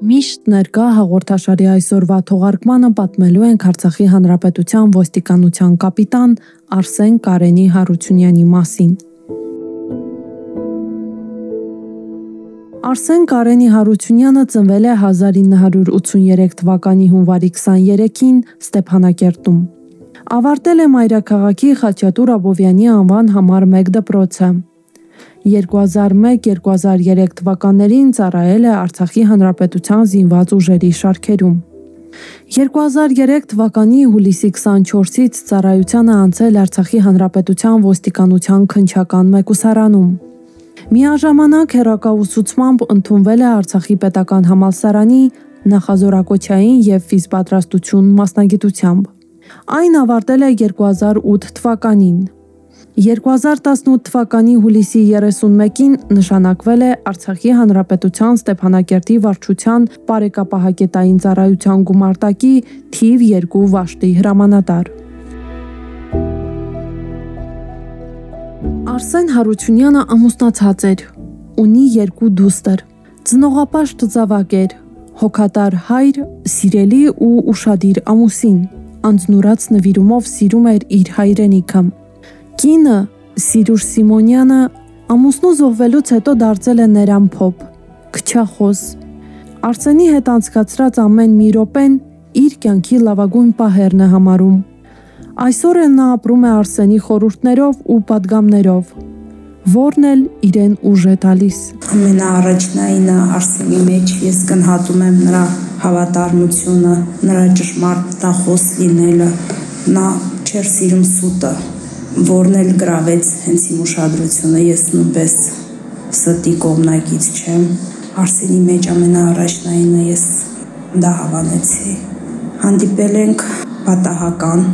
Միշտ ներկա հաղորդաշարի այսօրվա թողարկմանը պատմելու ենք Արցախի Հանրապետության ոստիկանության կապիտան Արսեն Կարենի Հարությունյանի մասին։ Արսեն Կարենի Հարությունյանը ծնվել է 1983 թվականի հունվարի 23-ին Ստեփանակերտում։ Ավարտել է Մայրաքաղաքի Խաչատուր Աբովյանի անվան համար 1 դպրոցը։ 2001-2003 թվականներին ծառայել է Արցախի Հանրապետության զինված ուժերի շարքերում։ 2003 թվականի հուլիսի 24-ից ծառայությանը անցել Արցախի Հանրապետության ոստիկանության քնչական մեկուսարանում։ Միաժամանակ հերակաուսուցմամբ ընդունվել է Արցախի պետական համալսարանի նախազորակոչային եւ ֆիզպատրաստություն մասնագիտությամբ։ Այն ավարտել է 2008 թվականին։ 2018 թվականի հուլիսի 31-ին նշանակվել է Արցախի Հանրապետության Ստեփանակերտի վարչության Բարեկապահակետային ծառայության գումարտակի թիվ 2 վաշտի հրամանատար։ Արսեն Հարությունյանը ամուսնացած էր, ունի երկու դուստր։ Ծնողապաշ ծավակ էր, հոգատար հայր, սիրելի ու ուրشادիր ամուսին։ Անձնուրաց նվիրումով սիրում էր իր հայրենիքը Կինը Սիրուր Սիմոնյանը ամուսնու զոհվելուց հետո դարձել է ներամփոփ, քչախոս։ Արսենի հետ անցկացրած ամեն մի րոպեն իր կյանքի լավագույն պահերն է համարում։ Այսօր էլ նա ապրում է Արսենի խորհուրդներով ու падգամներով, որն էլ իրեն ուժ է տալիս։ Ամենաառաջնայինը Արսենի մեջ ես կնհատում եմ նրա հավատարմությունը, նրա ճշմարտ տախոս լինելը, նա չեր սիրում սուտը որն էլ գրավեց հենց իմ ուշադրությունը, ես նույնպես ստի կողմնակից չեմ։ Արսենի մեջ ամենաառաջնայինը ես դա հավանեցի։ Հանդիպել ենք պատահական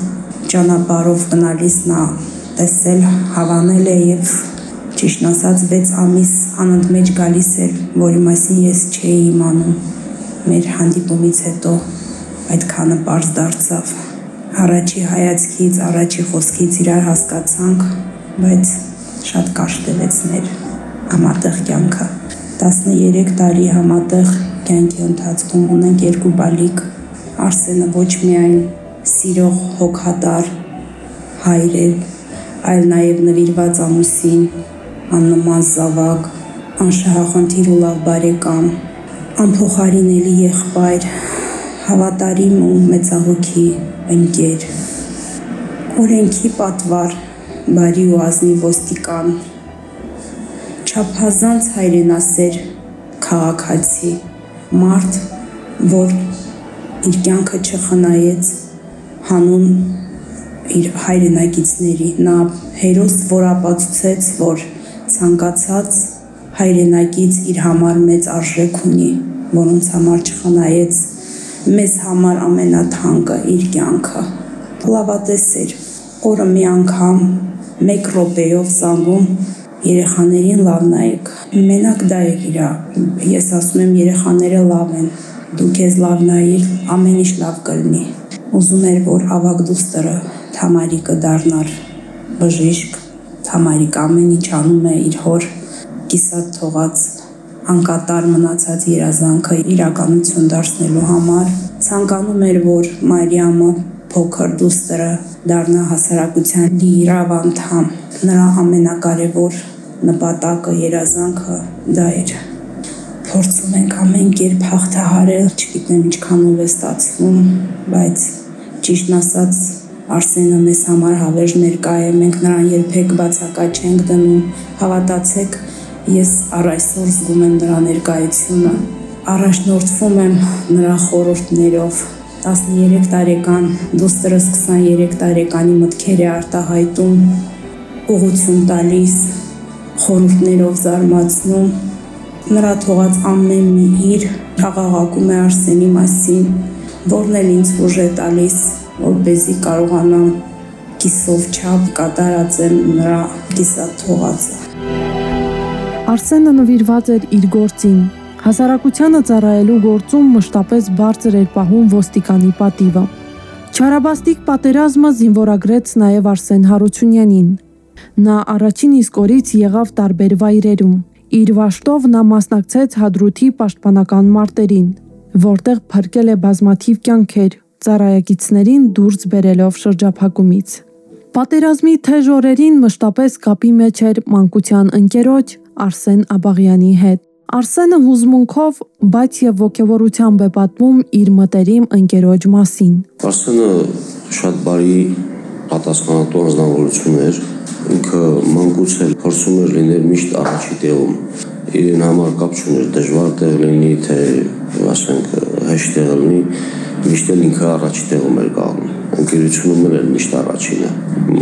ճանապարհով գնալիս նա տեսել, հավանել է եւ ճիշտ ասած 6 ամիս անընդմեջ գալիս էր, որի մասին ես չէի իմանում։ Մեր հանդիպումից հետո այդքանը པարզ դարձավ առաջի հայացքից, առաջի խոսքից իրար հասկացանք, բայց շատ կարճ տևեցներ համատեղ կյանքը։ 13 տարի համատեղ կյանքի ընթացքում ունենք երկու բալիկ։ Արսենը ոչ միայն սիրող հոգատար հայր է, այլ նաև նվիրված ամուսին, աննման զավակ, անշահախնդիր ու լավ բարեկամ, անփոխարինելի եղբայր, հավատարիմ ու մեծահոգի ընկեր, օրենքի պատվար, բարի ու ազնիվ ոստիկան, չափազանց հայրենասեր քաղաքացի, մարդ, որ իր կյանքը չխնայեց հանուն իր հայրենակիցների, նա հերոս, որ ապացուցեց, որ ցանկացած հայրենակից իր համար մեծ արժեք ունի, որոնց համար չխնայեց մեզ համար ամենաթանկը իր կյանքը։ Լավատես էր։ Օրը մի անգամ 1 րոպեով զանգում երեխաներին լավ նայեք։ Մենակ դա է իրա։ Ես ասում եմ երեխաները լավ են։ Դու քեզ լավ նայիր, ամեն ինչ լավ կլինի։ Ուզում էր, որ ավակ դուստրը Թամարիկը դառնար բժիշկ։ Թամարիկ ամեն ինչ անում է իր հոր կիսատ թողած անկատար մնացած երազանքը իրականություն դարձնելու համար ցանկանում էր, որ Մարիամը փոքր դուստրը դառնա հասարակության լիիրավ անդամ։ Նրա ամենակարևոր նպատակը, երազանքը դա էր։ Փորձում ենք ամեն կերպ հաղթահարել, չգիտեմ ինչքանով է ստացվում, բայց ճիշտն ասած Արսենը մեզ համար հավերժ ներկա է, մենք նրան երբեք բացակա չենք դնում։ Հավատացեք, Ես առ այսօր զգում եմ նրա ներկայությունը, առաջնորդվում եմ նրա խորհուրդներով 13 տարեկան դուստրս 23 տարեկանի մտքեր է արտահայտում ուղություն տալիս խորհուրդներով զարմացնում նրա թողած ամեն մի իր աղաղակում է Արսենի մասին որն էլ ինձ ուժ է տալիս որպեսզի կարողանամ կիսով չափ կատարած եմ նրա կիսաթողածը։ Արսենը նվիրված էր իր գործին, Հասարակությանը ծառայելու գործում մշտապես բարձր էր պահում ոստիկանի պատիվը։ Չարաբաստիկ պատերազմը զինվորագրեց նաև Արսեն Հարությունյանին։ Նա առաջին իսկ օրից եղավ տարբեր վայրերում։ Իր վաշտով նա մասնակցեց Հադրութի պաշտպանական մարտերին, որտեղ փրկել է բազմաթիվ կյանքեր, ծառայագիցներին դուրս բերելով շրջափակումից։ Պատերազմի թեժ օրերին մշտապես կապի մեջ էր մանկության ընկերոջ Արսեն Աբաղյանի հետ։ Արսենը հուզմունքով, բայց եւ ողջավորությամբ է պատմում իր մտերիմ ընկերոջ մասին։ Արսենը շատ բարի պատասխանատու անձնավորություն էր։ Ինքը մանկուց էլ փորձում էր լինել միշտ առաջի տեղում։ Իրեն համար կապ չուներ դժվար տեղ լինի, թե ասենք հեշտ տեղ լինի, միշտ էլ ինքը առաջի տեղում էր գալու ընկերությունում էլ միշտ առաջինը։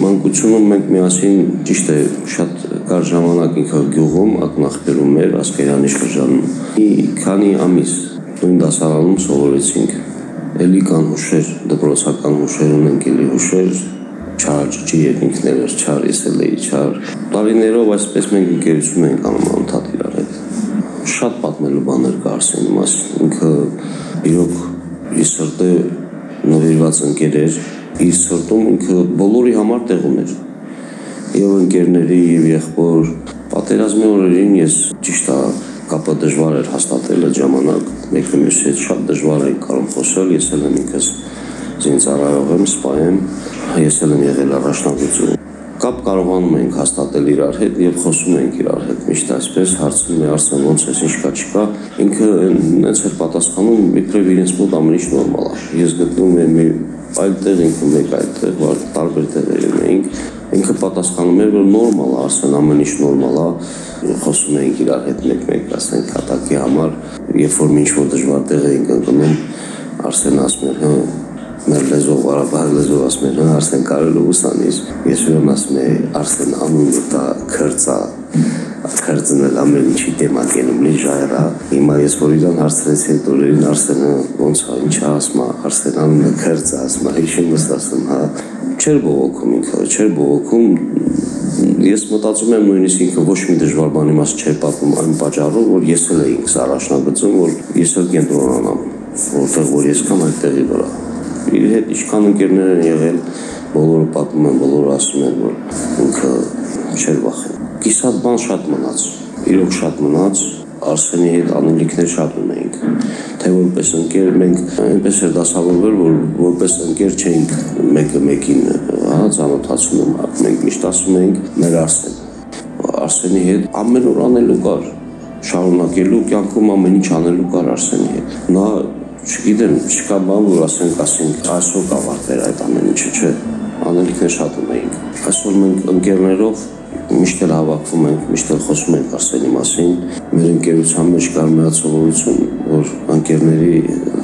Մանկությունում մենք միասին ճիշտ է շատ կար ժամանակ ինքը գյուղում ակնախբերում էր ասկերանի շրջանում։ Մի քանի ամիս նույն դասարանում սովորեցինք։ Էլի կան հուշեր, դպրոցական հուշեր ունենք, էլի հուշեր, չար ջի երկինքներ էր, չար ես էլ էի չար։ Տարիներով այսպես մենք ընկերություն ենք անում անդադ իրար հետ։ Շատ պատմելու բաներ կա Արսենի մասին։ Ինքը իրոք իր սրտը նվիրված ընկեր էր, իր սրտում ինքը բոլորի համար տեղում էր եւ ընկերների եւ եղբոր պատերազմի օրերին ես ճիշտ է կապը դժվար էր հաստատել այդ ժամանակ մեկը մյուսի հետ շատ դժվար էր կարող խոսել ես էլ եմ ինքս զինծառայող եմ սպայեմ ես էլ եմ եղել առաջնագծում կապ կարողանում ենք հաստատել իրար հետ եւ խոսում ենք իրար հետ միշտ այսպես հարցնում է Արսեն ոնց է ինչ կա չկա ինքը այնց էր պատասխանում իբրև իրենց մոտ ամեն ինչ նորմալ է ես գտնում եմ այլ տեղ ինքը մեկ այլ տեղ որ տարբեր տեղերում էինք ինքը պատասխանում էր որ նորմալ է ասեն ամեն ինչ նորմալ է խոսում էինք իրար հետ մեկ-մեկ ասենք կատակի համար երբ որ ինչ որ դժվար տեղ էինք ընկնում Արսեն ասում էր հա մեր լեզվով Ղարաբաղ լեզվով ասում են հա, Արսեն կարել ուսանիր ես ուրեմն ասում եմ Արսեն անունը դա քրծա քրծնել ամեն ինչի դեմա գնում լի ժայրա հիմա ես որ իրան հարցրեցի այդ օրերին Արսենը ոնց է ինչ ասում Արսեն անունը քրծա ասում հիշում ես ասում հա չէր բողոքում ինքը, չէր բողոքում ես մտածում եմ նույնիսկ ինքը ոչ մի դժվար բանի մաս չէր պատմում այն պատճառով, որ ես էլ էի ինքս առաջնագծում, որ ես էլ կենտրոնանամ, որտեղ որ ես կամ այդ տեղի վրա։ Իր հետ ինչքան ընկերներ են եղել, բոլորը պատմում են, բոլորը ասում են, որ ինքը չէր վախենում։ Կիսատ բան շատ մնաց, իրոք շատ մնաց, Արսենի հետ անելիքներ շատ ունեինք թե որպես ընկեր մենք այնպես էր դասավորվել, որ որպես ընկեր չէինք մեկը մեկին հա ծանոթացնում, մենք միշտ ասում էինք մեր Արսեն։ Արսենի հետ ամեն օր անելու կար, շարունակելու կյանքում ամեն ինչ անելու կար Արսենի հետ։ Նա չգիտեմ, չկա բան, որ ասենք, ասենք, այսօր կավարտվեր այդ ամեն ինչը, չէ։ Անելիքներ շատ ունեինք։ Այսօր մենք ընկերներով միշտ էլ հավաքվում ենք, միշտ էլ խոսում ենք Արսենի մասին։ Մեր ընկերության մեջ կար մի հացողություն, որ ընկերների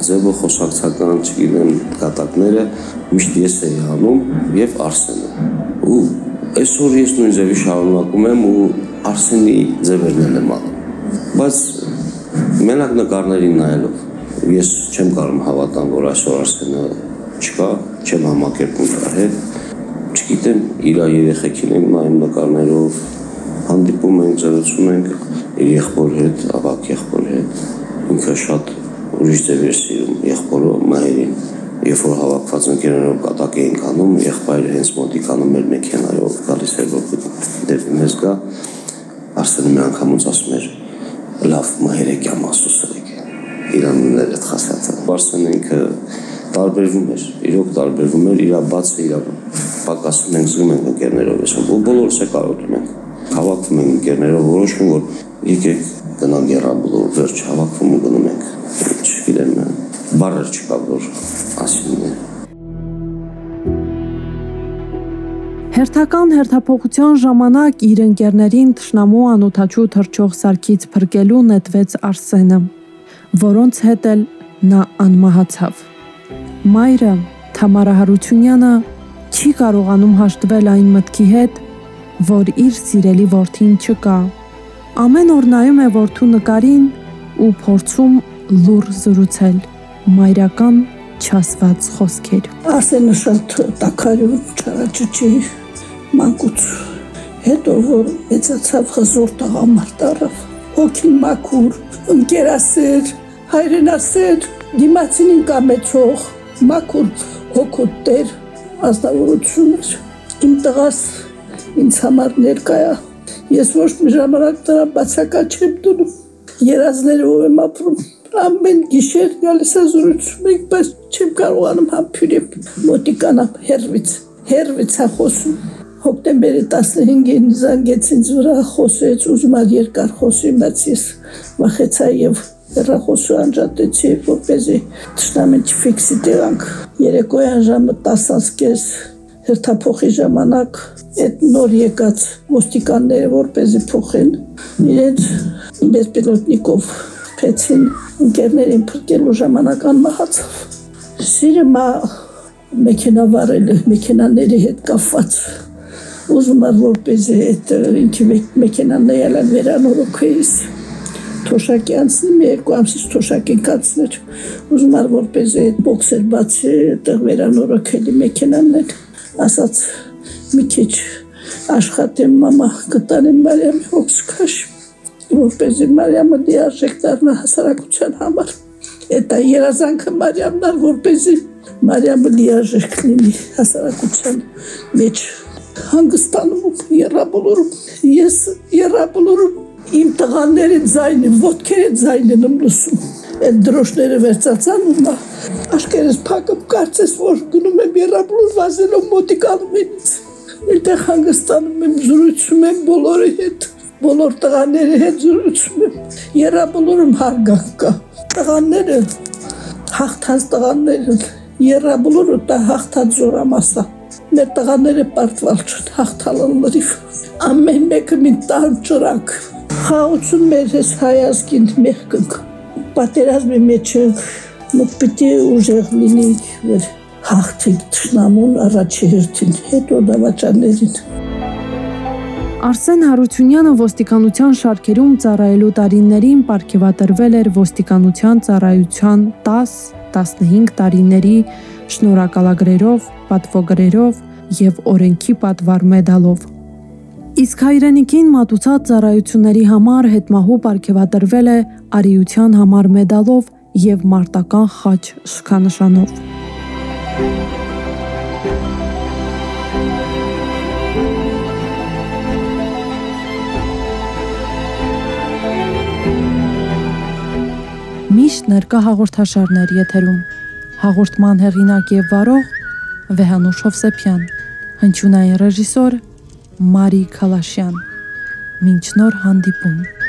ձևը խոսակցական, չգիտեմ, կատակները միշտ ես էի անում եւ Արսենը։ Ու այսօր ես նույն ձևի շարունակում եմ ու Արսենի ձևերն եմ անում։ Բայց մենակ նկարներին նայելով ես չեմ կարող հավատալ, որ այսօր Արսենը չկա, չեմ համակերպում դրա հետ չգիտեմ, իր երեխեքին եմ նայում նկարներով, հանդիպում ենք, զրուցում ենք իր եղբոր հետ, ավակ եղբոր հետ։ Ինքը շատ ուրիշ ձև էր սիրում եղբորը մայրին։ Երբ որ հավաքված ընկերներով կատակ էինք անում, եղբայրը հենց մոտիկանում էր մեքենայով գալիս էր որ դեպի մեզ գա, Արսենը մի անգամուց ասում էր. «Լավ, մահերեկյամ ասուսեք»։ Իրանները խասացա։ Արսենը ինքը տարբերվում էր, իրոք տարբերվում էր, իրա բացը իրա պակասում ենք, զգում ենք ընկերներով, ես բոլորս է կարոտում ենք։ Հավաքվում ենք ընկերներով, որոշում որ եկեք գնանք երաբլոր, վերջ հավաքվում ու գնում ենք։ Չգիտեմ, բառեր չկա որ ասին է։ Հերթական հերթափոխության ժամանակ իր ընկերներին Տշնամու անոթաչու թրջող սարքից փրկելու նետվեց Արսենը, որոնց հետ էլ նա անմահացավ։ Մայրը Թամարա Հարությունյանը չի կարողանում հաշտվել այն մտքի հետ, որ իր սիրելի որդին չկա։ Ամեն օր նայում է որդու նկարին ու փորձում լուր զրուցել։ Մայրական չասված խոսքեր։ Ասենը շատ տակարյուն չարաճճի մանկուց հետո որ մեծացավ խզոր տղամարդ առավ հոգին մաքուր ընկերասեր հայրենասեր դիմացին կամեցող մաքուր հոգոտ տեր ազնվորություն էր իմ տղաս ինձ համար ներկայա ես ոչ մի ժամանակ դրա բացակա չեմ դնում երազներով եմ ապրում ամեն գիշեր գալիս է զրուցում ենք, բայց չեմ կարողանում համբյուրեմ մոտիկանամ հերվից, հերվից է խոսում։ Հոկտեմբերի 15-ին զանգեց ինձ վրա խոսեց, ուզում ալ երկար խոսի, բայց ես վախեցա եւ հեռախոսը անջատեցի, որպեսզի ճշտամեն չֆիքսի տեղանք։ Երեկոյան ժամը 10-ից հերթափոխի ժամանակ այդ նոր եկած ոստիկանները որպեսզի փոխեն իրենց բեսպիլոտնիկով փեցին ընկերներին փրկելու ժամանակ անմահացավ։ Սիրը մա մեքենա վարել մեքենաների հետ կապված։ Ուզում եմ որպեսզի այդ ինքի մեքենան նայալան վերանորոգեիս թոշակի անցնի մի երկու ամսից թոշակին կացներ ուզում եմ որպեսզի այդ բոքսեր բացի այդտեղ վերանորոգելի մեքենաներ ասաց մի քիչ աշխատեմ մամա կտանեմ Մարիամի հոգս քաշ որպեսզի Մարիամը դիարժեք դառնա հասարակության համար։ Այդ երազանքը Մարիամն էր, որպեսզի Մարիամը դիարժեք լինի հասարակության մեջ հանգստանում երրաբոլորում։ Ես երրաբոլորում իմ տղաների ձայնը, ոտքերի ձայնն եմ լսում։ Այդ դրոշները վերցացան ու նա աշկերս փակում կարծես որ գնում եմ երրաբոլոր վազելով մոտիկանում ինձ։ Այդտեղ հանգստանում եմ, զրուցում եմ բոլորի հետ բոլոր տղաների հետ զրուցում եմ։ Երրաբլուրում հարգանք կա։ Տղաները հաղթած տղաները երրաբլուրը դա հաղթած զորամասա։ Մեր տղաները պարտվալ չեն հաղթալն լրիվ։ Ամեն մեկը մի տան ճրակ։ Խաղություն մեր ես հայազգին մեղքնք։ Պատերազմի մեջ մոտ պիտի ուժեղ լինի վեր հաղթիկ թշնամուն առաջի հերթին, հետո դավաճաններին։ Արսեն Հարությունյանը ոստիկանության շարքերում ծառայելու տարիներին ապարգևատրվել էր ոստիկանության ծառայության 10-15 տարիների շնորհակալագրերով, պատվոգրերով եւ օրենքի պատվար մեդալով։ Իսկ հայրենիքին մատուցած ծառայությունների համար հետմահու ապարգևատրվել է արիության համար մեդալով եւ մարտական խաչ շքանշանով։ Միշտ ներկա հաղորդաշարներ եթերում։ Հաղորդման հեղինակ եւ վարող Վեհանուշ Հովսեփյան։ Հնչյունային ռեժիսոր Մարի Քալաշյան։ Մինչ նոր հանդիպում։